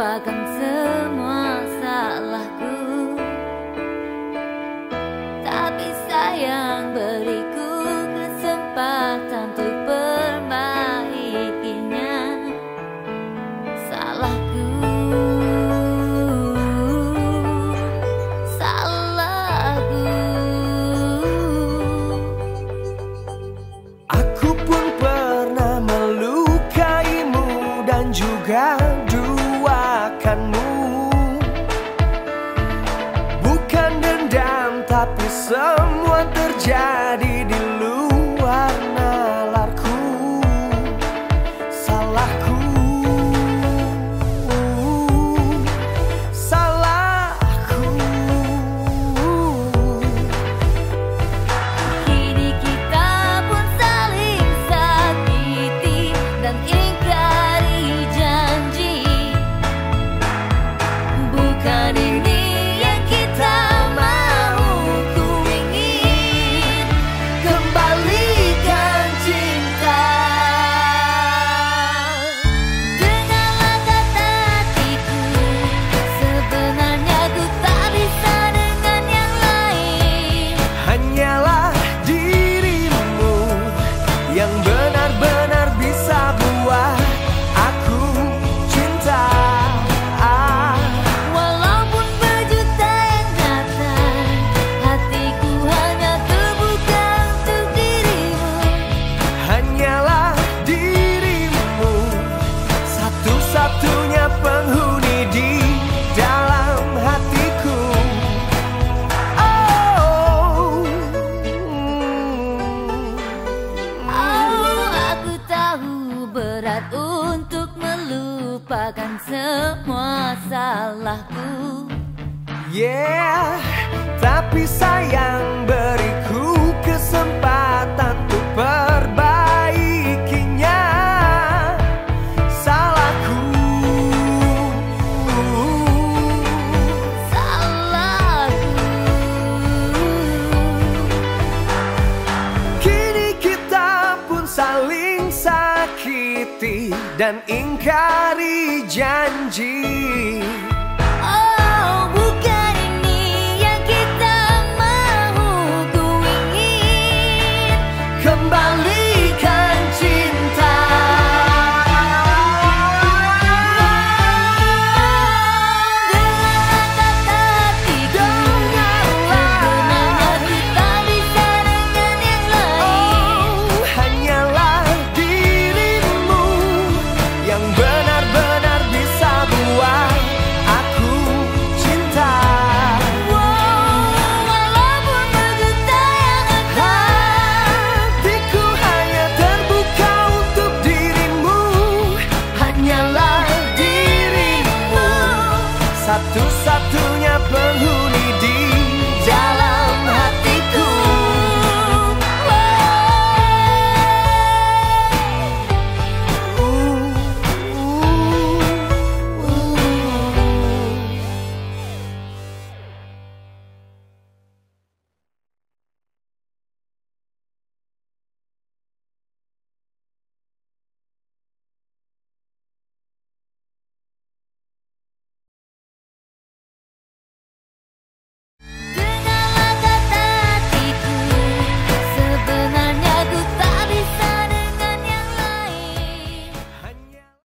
lupakan semua salahku. Tapi sayang beriku kesempatan untuk perbaikinya Salahku Salahku. Aku pun pernah tapi semua terjadi. lupakan semua salahku. Yeah, tapi sayang dan ingkari janji. satu-satunya penghuni di